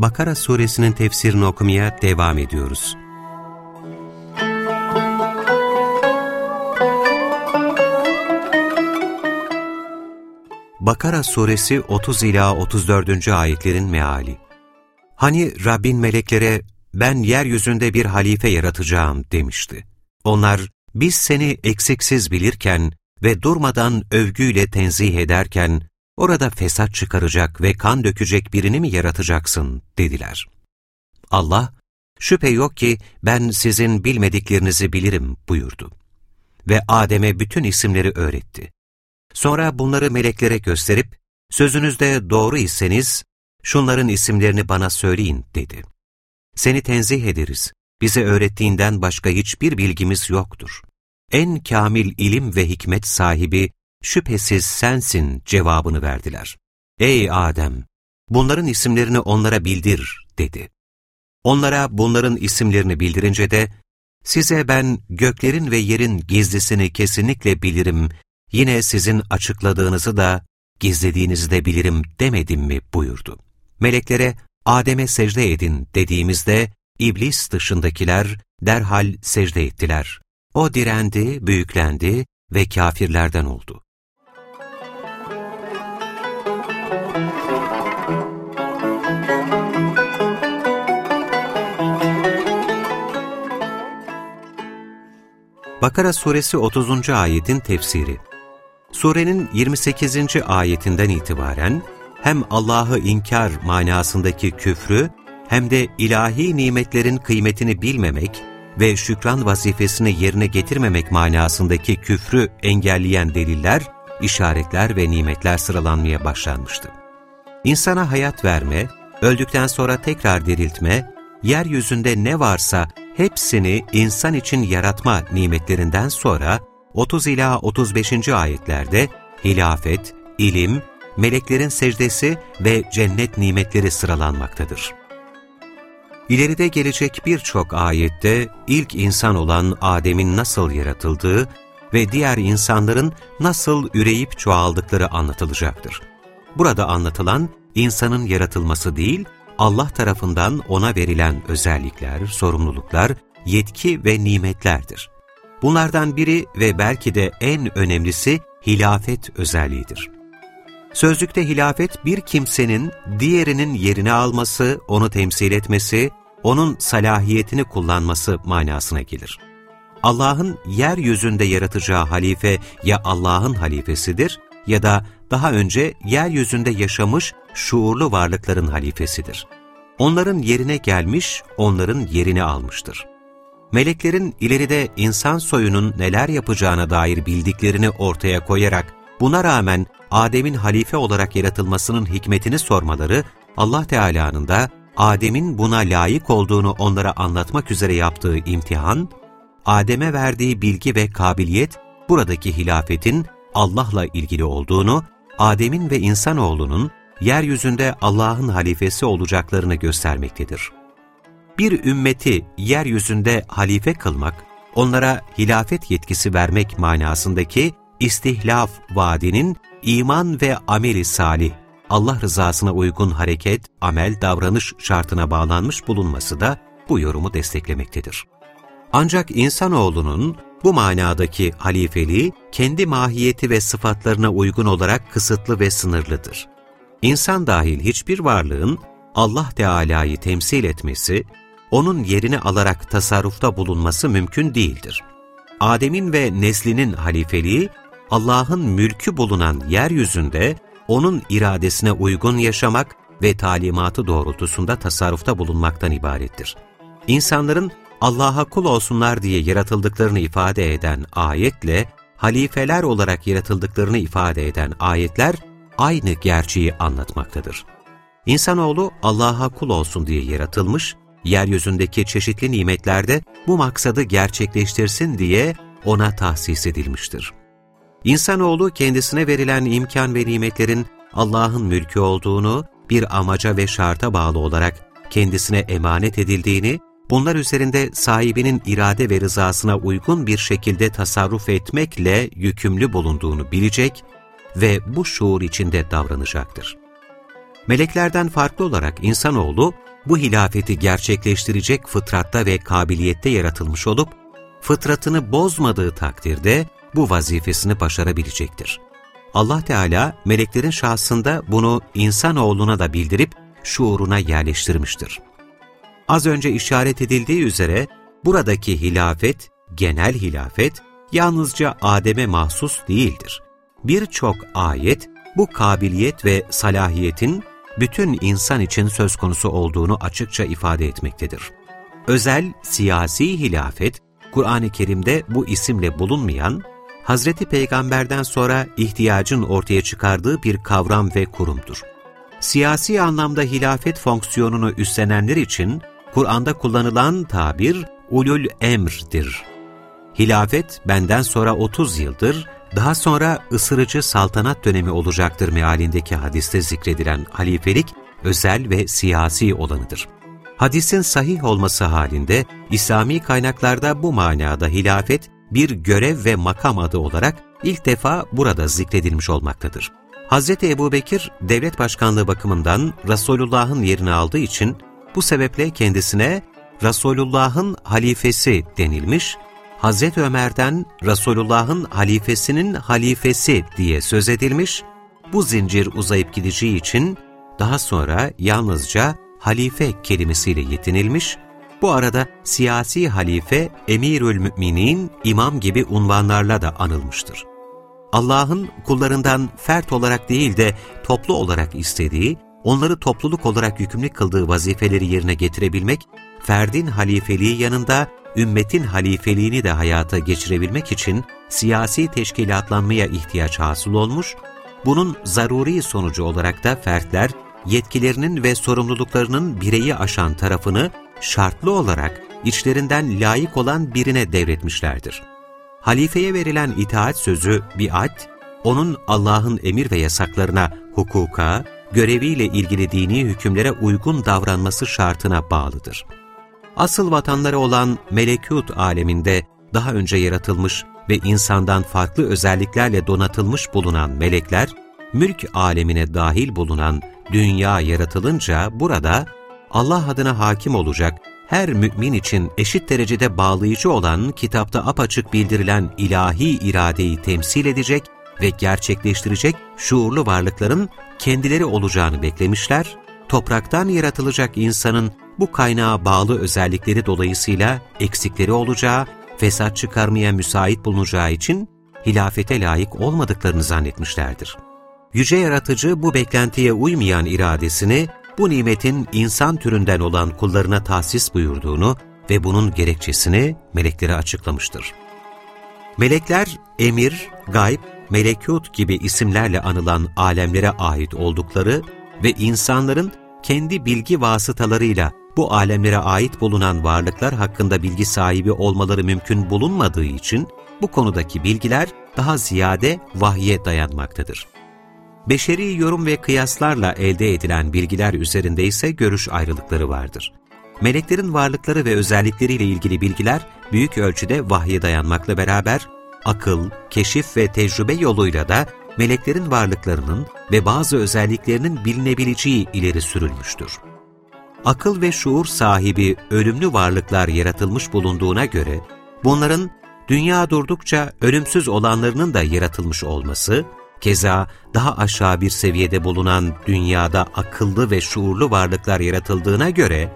Bakara suresinin tefsirini okumaya devam ediyoruz. Bakara suresi 30 ila 34. ayetlerin meali. Hani Rabbin meleklere ben yeryüzünde bir halife yaratacağım demişti. Onlar biz seni eksiksiz bilirken ve durmadan övgüyle tenzih ederken orada fesat çıkaracak ve kan dökecek birini mi yaratacaksın dediler. Allah, şüphe yok ki ben sizin bilmediklerinizi bilirim buyurdu. Ve Adem'e bütün isimleri öğretti. Sonra bunları meleklere gösterip, sözünüzde doğru iseniz, şunların isimlerini bana söyleyin dedi. Seni tenzih ederiz, bize öğrettiğinden başka hiçbir bilgimiz yoktur. En kamil ilim ve hikmet sahibi şüphesiz sensin cevabını verdiler. Ey Adem! Bunların isimlerini onlara bildir, dedi. Onlara bunların isimlerini bildirince de, size ben göklerin ve yerin gizlisini kesinlikle bilirim, yine sizin açıkladığınızı da, gizlediğinizi de bilirim demedim mi buyurdu. Meleklere, Adem'e secde edin dediğimizde, iblis dışındakiler derhal secde ettiler. O direndi, büyüklendi ve kafirlerden oldu. Bakara suresi 30. ayetin tefsiri Surenin 28. ayetinden itibaren hem Allah'ı inkar manasındaki küfrü hem de ilahi nimetlerin kıymetini bilmemek ve şükran vazifesini yerine getirmemek manasındaki küfrü engelleyen deliller, işaretler ve nimetler sıralanmaya başlanmıştı. İnsana hayat verme, öldükten sonra tekrar diriltme, yeryüzünde ne varsa hepsini insan için yaratma nimetlerinden sonra 30 ila 35. ayetlerde hilafet, ilim, meleklerin secdesi ve cennet nimetleri sıralanmaktadır. İleride gelecek birçok ayette ilk insan olan Adem'in nasıl yaratıldığı ve diğer insanların nasıl üreyip çoğaldıkları anlatılacaktır. Burada anlatılan insanın yaratılması değil, Allah tarafından ona verilen özellikler, sorumluluklar, yetki ve nimetlerdir. Bunlardan biri ve belki de en önemlisi hilafet özelliğidir. Sözlükte hilafet bir kimsenin diğerinin yerini alması, onu temsil etmesi, onun salahiyetini kullanması manasına gelir. Allah'ın yeryüzünde yaratacağı halife ya Allah'ın halifesidir ya da daha önce yeryüzünde yaşamış şuurlu varlıkların halifesidir. Onların yerine gelmiş, onların yerini almıştır. Meleklerin ileride insan soyunun neler yapacağına dair bildiklerini ortaya koyarak, buna rağmen Adem'in halife olarak yaratılmasının hikmetini sormaları, Allah Teala'nın da Adem'in buna layık olduğunu onlara anlatmak üzere yaptığı imtihan, Adem'e verdiği bilgi ve kabiliyet, buradaki hilafetin Allah'la ilgili olduğunu, Adem'in ve insanoğlunun yeryüzünde Allah'ın halifesi olacaklarını göstermektedir. Bir ümmeti yeryüzünde halife kılmak, onlara hilafet yetkisi vermek manasındaki istihlaf vaadinin iman ve ameli salih, Allah rızasına uygun hareket, amel, davranış şartına bağlanmış bulunması da bu yorumu desteklemektedir. Ancak insanoğlunun bu manadaki halifeliği kendi mahiyeti ve sıfatlarına uygun olarak kısıtlı ve sınırlıdır. İnsan dahil hiçbir varlığın Allah Teala'yı temsil etmesi, onun yerini alarak tasarrufta bulunması mümkün değildir. Adem'in ve neslinin halifeliği, Allah'ın mülkü bulunan yeryüzünde onun iradesine uygun yaşamak ve talimatı doğrultusunda tasarrufta bulunmaktan ibarettir. İnsanların Allah'a kul olsunlar diye yaratıldıklarını ifade eden ayetle, halifeler olarak yaratıldıklarını ifade eden ayetler, aynı gerçeği anlatmaktadır. İnsanoğlu Allah'a kul olsun diye yaratılmış, yeryüzündeki çeşitli nimetlerde bu maksadı gerçekleştirsin diye ona tahsis edilmiştir. İnsanoğlu kendisine verilen imkan ve nimetlerin Allah'ın mülkü olduğunu, bir amaca ve şarta bağlı olarak kendisine emanet edildiğini, bunlar üzerinde sahibinin irade ve rızasına uygun bir şekilde tasarruf etmekle yükümlü bulunduğunu bilecek ve bu şuur içinde davranacaktır. Meleklerden farklı olarak insanoğlu, bu hilafeti gerçekleştirecek fıtratta ve kabiliyette yaratılmış olup, fıtratını bozmadığı takdirde bu vazifesini başarabilecektir. Allah Teala meleklerin şahsında bunu insanoğluna da bildirip şuuruna yerleştirmiştir. Az önce işaret edildiği üzere buradaki hilafet, genel hilafet, yalnızca Adem'e mahsus değildir. Birçok ayet bu kabiliyet ve salahiyetin bütün insan için söz konusu olduğunu açıkça ifade etmektedir. Özel siyasi hilafet, Kur'an-ı Kerim'de bu isimle bulunmayan, Hazreti Peygamber'den sonra ihtiyacın ortaya çıkardığı bir kavram ve kurumdur. Siyasi anlamda hilafet fonksiyonunu üstlenenler için Kur'an'da kullanılan tabir ulul emr'dir. Hilafet benden sonra 30 yıldır, daha sonra ısırıcı saltanat dönemi olacaktır mealindeki hadiste zikredilen halifelik özel ve siyasi olanıdır. Hadisin sahih olması halinde İslami kaynaklarda bu manada hilafet bir görev ve makam adı olarak ilk defa burada zikredilmiş olmaktadır. Hz. Ebu Bekir, devlet başkanlığı bakımından Resulullah'ın yerini aldığı için bu sebeple kendisine Resulullah'ın halifesi denilmiş, Hz. Ömer'den Resulullah'ın halifesinin halifesi diye söz edilmiş, bu zincir uzayıp gideceği için daha sonra yalnızca halife kelimesiyle yetinilmiş bu arada siyasi halife, emirül müminin, imam gibi unvanlarla da anılmıştır. Allah'ın kullarından fert olarak değil de toplu olarak istediği, onları topluluk olarak yükümlü kıldığı vazifeleri yerine getirebilmek, ferdin halifeliği yanında ümmetin halifeliğini de hayata geçirebilmek için siyasi teşkilatlanmaya ihtiyaç hasıl olmuş, bunun zaruri sonucu olarak da fertler, yetkilerinin ve sorumluluklarının bireyi aşan tarafını şartlı olarak içlerinden layık olan birine devretmişlerdir. Halifeye verilen itaat sözü biat, onun Allah'ın emir ve yasaklarına, hukuka, göreviyle ilgili dini hükümlere uygun davranması şartına bağlıdır. Asıl vatanları olan melekut aleminde daha önce yaratılmış ve insandan farklı özelliklerle donatılmış bulunan melekler, mülk alemine dahil bulunan dünya yaratılınca burada Allah adına hakim olacak, her mümin için eşit derecede bağlayıcı olan kitapta apaçık bildirilen ilahi iradeyi temsil edecek ve gerçekleştirecek şuurlu varlıkların kendileri olacağını beklemişler, topraktan yaratılacak insanın bu kaynağa bağlı özellikleri dolayısıyla eksikleri olacağı, fesat çıkarmaya müsait bulunacağı için hilafete layık olmadıklarını zannetmişlerdir. Yüce Yaratıcı bu beklentiye uymayan iradesini bu nimetin insan türünden olan kullarına tahsis buyurduğunu ve bunun gerekçesini meleklere açıklamıştır. Melekler, emir, gayb, melekut gibi isimlerle anılan alemlere ait oldukları ve insanların kendi bilgi vasıtalarıyla bu alemlere ait bulunan varlıklar hakkında bilgi sahibi olmaları mümkün bulunmadığı için bu konudaki bilgiler daha ziyade vahye dayanmaktadır. Beşeri yorum ve kıyaslarla elde edilen bilgiler üzerinde ise görüş ayrılıkları vardır. Meleklerin varlıkları ve özellikleriyle ilgili bilgiler büyük ölçüde vahye dayanmakla beraber, akıl, keşif ve tecrübe yoluyla da meleklerin varlıklarının ve bazı özelliklerinin bilinebileceği ileri sürülmüştür. Akıl ve şuur sahibi ölümlü varlıklar yaratılmış bulunduğuna göre, bunların dünya durdukça ölümsüz olanlarının da yaratılmış olması, Keza daha aşağı bir seviyede bulunan dünyada akıllı ve şuurlu varlıklar yaratıldığına göre,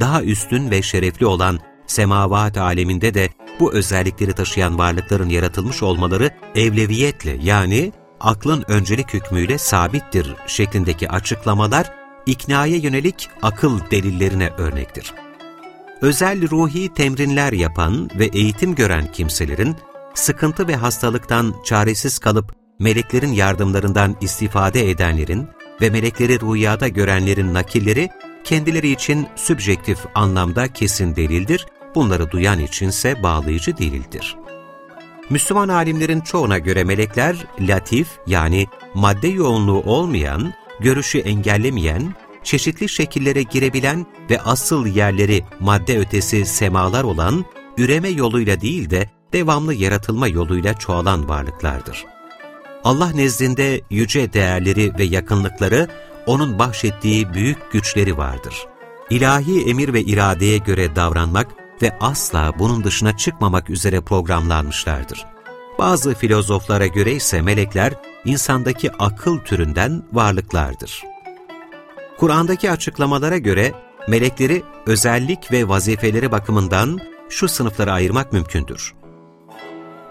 daha üstün ve şerefli olan semavat aleminde de bu özellikleri taşıyan varlıkların yaratılmış olmaları evleviyetle yani aklın öncelik hükmüyle sabittir şeklindeki açıklamalar iknaya yönelik akıl delillerine örnektir. Özel ruhi temrinler yapan ve eğitim gören kimselerin sıkıntı ve hastalıktan çaresiz kalıp meleklerin yardımlarından istifade edenlerin, ve melekleri rüyada görenlerin nakilleri kendileri için sübjektif anlamda kesin delildir, bunları duyan içinse bağlayıcı değildir. Müslüman alimlerin çoğuna göre melekler latif yani madde yoğunluğu olmayan, görüşü engellemeyen, çeşitli şekillere girebilen ve asıl yerleri madde ötesi semalar olan üreme yoluyla değil de devamlı yaratılma yoluyla çoğalan varlıklardır. Allah nezdinde yüce değerleri ve yakınlıkları, O'nun bahşettiği büyük güçleri vardır. İlahi emir ve iradeye göre davranmak ve asla bunun dışına çıkmamak üzere programlanmışlardır. Bazı filozoflara göre ise melekler, insandaki akıl türünden varlıklardır. Kur'an'daki açıklamalara göre melekleri özellik ve vazifeleri bakımından şu sınıflara ayırmak mümkündür.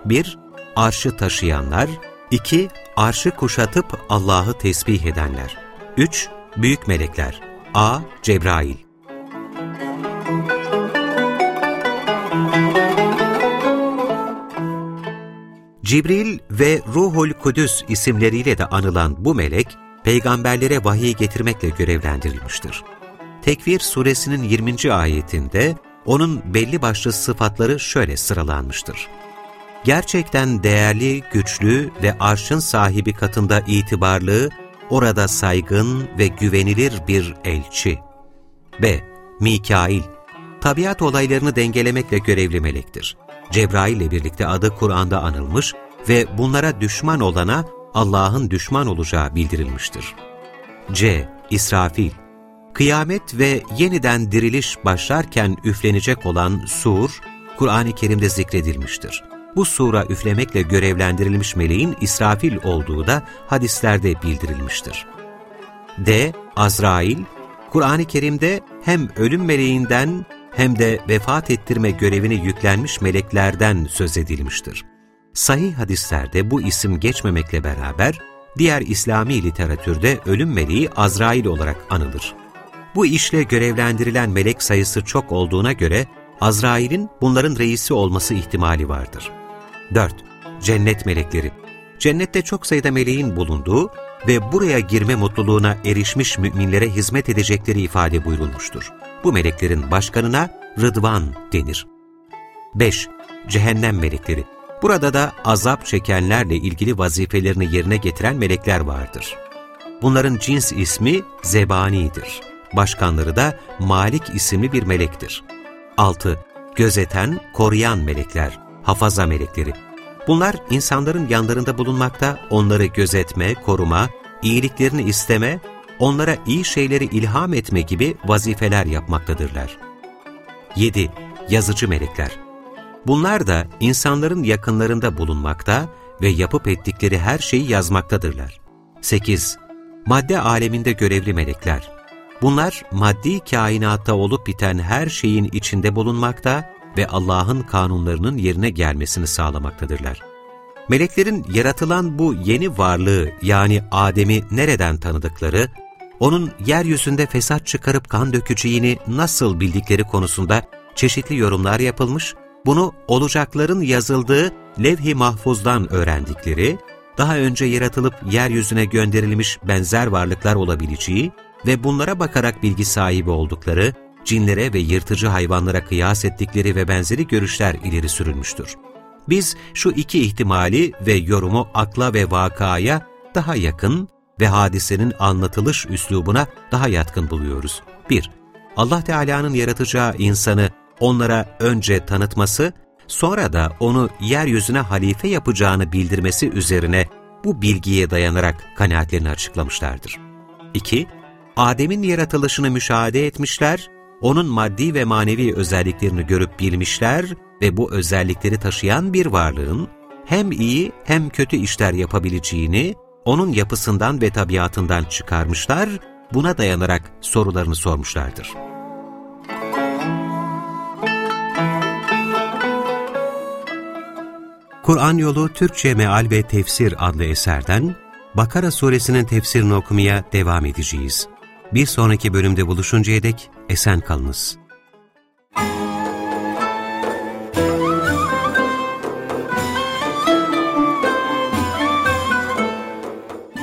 1- Arşı taşıyanlar 2- Arşı kuşatıp Allah'ı tesbih edenler 3. Büyük melekler A. Cebrail Cibril ve Ruhul Kudüs isimleriyle de anılan bu melek, peygamberlere vahiy getirmekle görevlendirilmiştir. Tekvir suresinin 20. ayetinde onun belli başlı sıfatları şöyle sıralanmıştır. Gerçekten değerli, güçlü ve arşın sahibi katında itibarlı, orada saygın ve güvenilir bir elçi. B. Mikail, tabiat olaylarını dengelemekle görevli melektir. Cebrail ile birlikte adı Kur'an'da anılmış ve bunlara düşman olana Allah'ın düşman olacağı bildirilmiştir. C. İsrafil Kıyamet ve yeniden diriliş başlarken üflenecek olan sur, Kur'an-ı Kerim'de zikredilmiştir. Bu sura üflemekle görevlendirilmiş meleğin İsrafil olduğu da hadislerde bildirilmiştir. D. Azrail, Kur'an-ı Kerim'de hem ölüm meleğinden hem de vefat ettirme görevini yüklenmiş meleklerden söz edilmiştir. Sahih hadislerde bu isim geçmemekle beraber, diğer İslami literatürde ölüm meleği Azrail olarak anılır. Bu işle görevlendirilen melek sayısı çok olduğuna göre, Azrail'in bunların reisi olması ihtimali vardır. 4. Cennet melekleri Cennette çok sayıda meleğin bulunduğu ve buraya girme mutluluğuna erişmiş müminlere hizmet edecekleri ifade buyurulmuştur. Bu meleklerin başkanına Rıdvan denir. 5. Cehennem melekleri Burada da azap çekenlerle ilgili vazifelerini yerine getiren melekler vardır. Bunların cins ismi Zebani'dir. Başkanları da Malik isimli bir melektir. 6. Gözeten, koruyan melekler, hafaza melekleri. Bunlar insanların yanlarında bulunmakta, onları gözetme, koruma, iyiliklerini isteme, onlara iyi şeyleri ilham etme gibi vazifeler yapmaktadırlar. 7. Yazıcı melekler. Bunlar da insanların yakınlarında bulunmakta ve yapıp ettikleri her şeyi yazmaktadırlar. 8. Madde aleminde görevli melekler. Bunlar maddi kainatta olup biten her şeyin içinde bulunmakta ve Allah'ın kanunlarının yerine gelmesini sağlamaktadırlar. Meleklerin yaratılan bu yeni varlığı yani Adem'i nereden tanıdıkları, onun yeryüzünde fesat çıkarıp kan dökeceğini nasıl bildikleri konusunda çeşitli yorumlar yapılmış, bunu olacakların yazıldığı levh-i mahfuzdan öğrendikleri, daha önce yaratılıp yeryüzüne gönderilmiş benzer varlıklar olabileceği ve bunlara bakarak bilgi sahibi oldukları, cinlere ve yırtıcı hayvanlara kıyas ettikleri ve benzeri görüşler ileri sürülmüştür. Biz şu iki ihtimali ve yorumu akla ve vakaya daha yakın ve hadisenin anlatılış üslubuna daha yatkın buluyoruz. 1. Allah Teala'nın yaratacağı insanı onlara önce tanıtması, sonra da onu yeryüzüne halife yapacağını bildirmesi üzerine bu bilgiye dayanarak kanaatlerini açıklamışlardır. 2. Adem'in yaratılışını müşahede etmişler, onun maddi ve manevi özelliklerini görüp bilmişler ve bu özellikleri taşıyan bir varlığın hem iyi hem kötü işler yapabileceğini onun yapısından ve tabiatından çıkarmışlar, buna dayanarak sorularını sormuşlardır. Kur'an Yolu Türkçe Meal ve Tefsir adlı eserden Bakara suresinin tefsirini okumaya devam edeceğiz. Bir sonraki bölümde buluşuncaya dek esen kalınız.